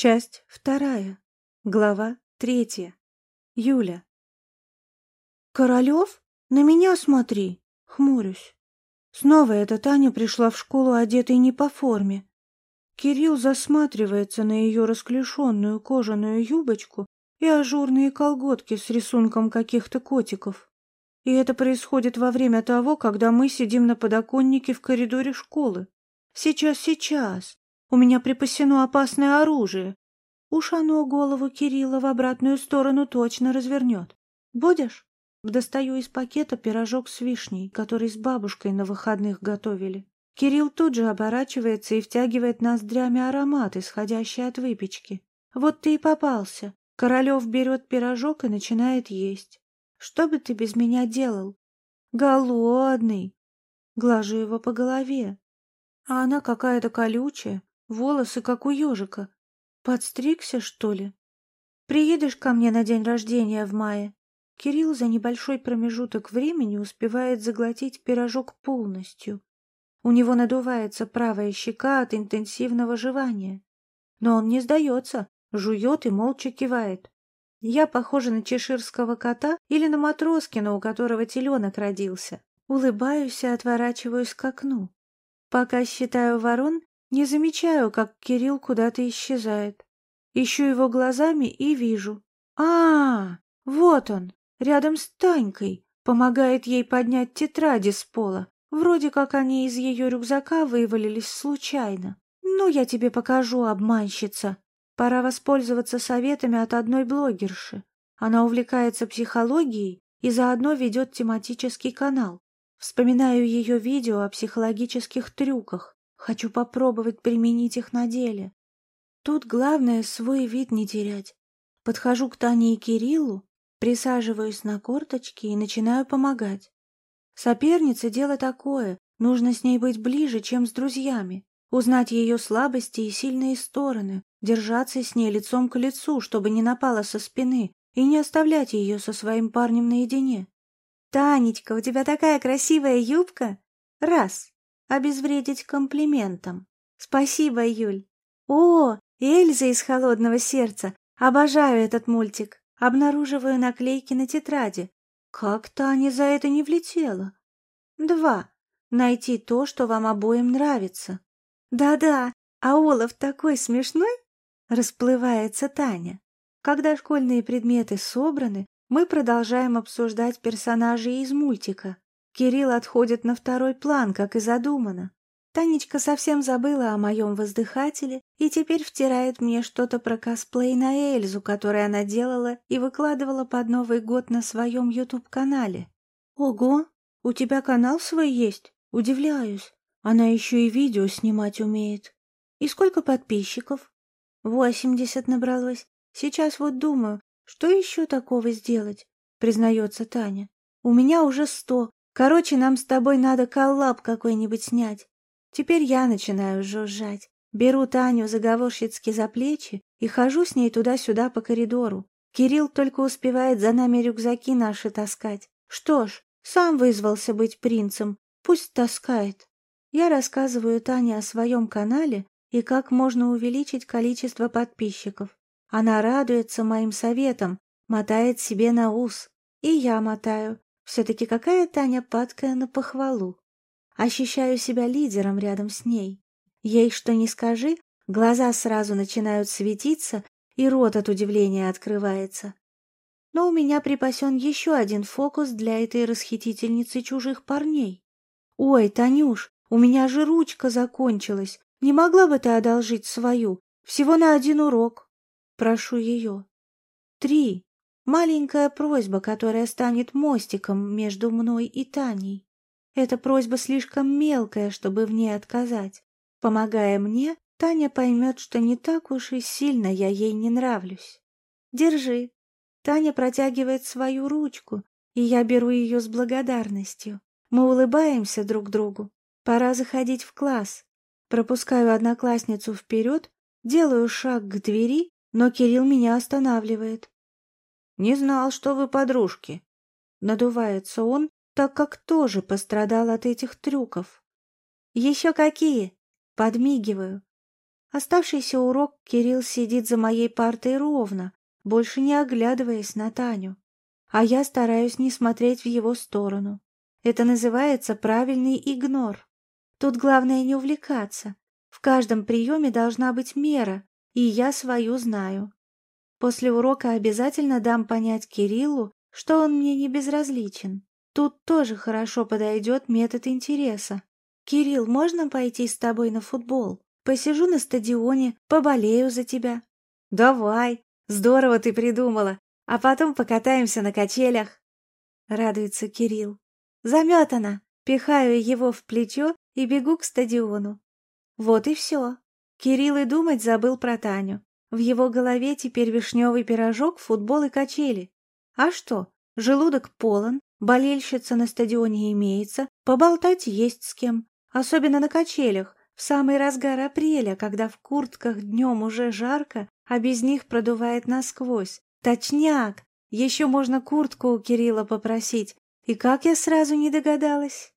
Часть вторая. Глава третья. Юля. «Королев? На меня смотри!» Хмурюсь. Снова эта Таня пришла в школу одетой не по форме. Кирилл засматривается на ее расклешенную кожаную юбочку и ажурные колготки с рисунком каких-то котиков. И это происходит во время того, когда мы сидим на подоконнике в коридоре школы. Сейчас, сейчас. У меня припасено опасное оружие. Уж оно голову Кирилла в обратную сторону точно развернет. Будешь? Достаю из пакета пирожок с вишней, который с бабушкой на выходных готовили. Кирилл тут же оборачивается и втягивает ноздрями аромат, исходящий от выпечки. Вот ты и попался. Королев берет пирожок и начинает есть. Что бы ты без меня делал? Голодный. Глажу его по голове. А она какая-то колючая, Волосы, как у ежика. Подстригся, что ли? Приедешь ко мне на день рождения в мае? Кирилл за небольшой промежуток времени успевает заглотить пирожок полностью. У него надувается правая щека от интенсивного жевания. Но он не сдается, жует и молча кивает. Я похожа на чеширского кота или на Матроскина, у которого теленок родился. Улыбаюсь и отворачиваюсь к окну. Пока считаю ворон, не замечаю, как Кирилл куда-то исчезает. Ищу его глазами и вижу. А, -а, вот он, рядом с Танькой, помогает ей поднять тетради с пола. Вроде как они из ее рюкзака вывалились случайно. Ну, я тебе покажу, обманщица. Пора воспользоваться советами от одной блогерши. Она увлекается психологией и заодно ведет тематический канал. Вспоминаю ее видео о психологических трюках. Хочу попробовать применить их на деле. Тут главное свой вид не терять. Подхожу к Тане и Кириллу, присаживаюсь на корточки и начинаю помогать. Соперница — дело такое, нужно с ней быть ближе, чем с друзьями, узнать ее слабости и сильные стороны, держаться с ней лицом к лицу, чтобы не напала со спины, и не оставлять ее со своим парнем наедине. «Танечка, у тебя такая красивая юбка!» Раз обезвредить комплиментом. Спасибо, Юль. О, Эльза из «Холодного сердца». Обожаю этот мультик. Обнаруживаю наклейки на тетради. Как Таня за это не влетела? Два. Найти то, что вам обоим нравится. Да-да, а Олаф такой смешной? Расплывается Таня. Когда школьные предметы собраны, мы продолжаем обсуждать персонажей из мультика. Кирилл отходит на второй план, как и задумано. Танечка совсем забыла о моем воздыхателе и теперь втирает мне что-то про косплей на Эльзу, который она делала и выкладывала под Новый год на своем YouTube-канале. «Ого, у тебя канал свой есть?» Удивляюсь. Она еще и видео снимать умеет. И сколько подписчиков? Восемьдесят набралось. Сейчас вот думаю, что еще такого сделать, признается Таня. У меня уже сто, Короче, нам с тобой надо коллаб какой-нибудь снять. Теперь я начинаю жужжать. Беру Таню заговорщицки за плечи и хожу с ней туда-сюда по коридору. Кирилл только успевает за нами рюкзаки наши таскать. Что ж, сам вызвался быть принцем, пусть таскает. Я рассказываю Тане о своем канале и как можно увеличить количество подписчиков. Она радуется моим советам, мотает себе на ус. И я мотаю, все-таки какая Таня падкая на похвалу. Ощущаю себя лидером рядом с ней. Ей что ни скажи, глаза сразу начинают светиться, и рот от удивления открывается. Но у меня припасен еще один фокус для этой расхитительницы чужих парней. «Ой, Танюш, у меня же ручка закончилась. Не могла бы ты одолжить свою? Всего на один урок». Прошу ее. «Три. Маленькая просьба, которая станет мостиком между мной и Таней. Эта просьба слишком мелкая, чтобы в ней отказать. Помогая мне, Таня поймет, что не так уж и сильно я ей не нравлюсь. Держи. Таня протягивает свою ручку, и я беру ее с благодарностью. Мы улыбаемся друг другу. Пора заходить в класс. Пропускаю одноклассницу вперед, делаю шаг к двери, но Кирилл меня останавливает. Не знал, что вы подружки. Надувается он, так как тоже пострадал от этих трюков. Еще какие? Подмигиваю. Оставшийся урок Кирилл сидит за моей партой ровно, больше не оглядываясь на Таню. А я стараюсь не смотреть в его сторону. Это называется правильный игнор. Тут главное не увлекаться. В каждом приеме должна быть мера, и я свою знаю. После урока обязательно дам понять Кириллу, что он мне не безразличен. Тут тоже хорошо подойдет метод интереса. «Кирилл, можно пойти с тобой на футбол? Посижу на стадионе, поболею за тебя». «Давай, здорово ты придумала, а потом покатаемся на качелях». Радуется Кирилл. Заметана. Пихаю его в плечо и бегу к стадиону. Вот и все. Кирилл и думать забыл про Таню. В его голове теперь вишневый пирожок, футбол и качели. А что, желудок полон, болельщица на стадионе имеется, поболтать есть с кем. Особенно на качелях, в самый разгар апреля, когда в куртках днем уже жарко, а без них продувает насквозь. Точняк! Еще можно куртку у Кирилла попросить. И как я сразу не догадалась?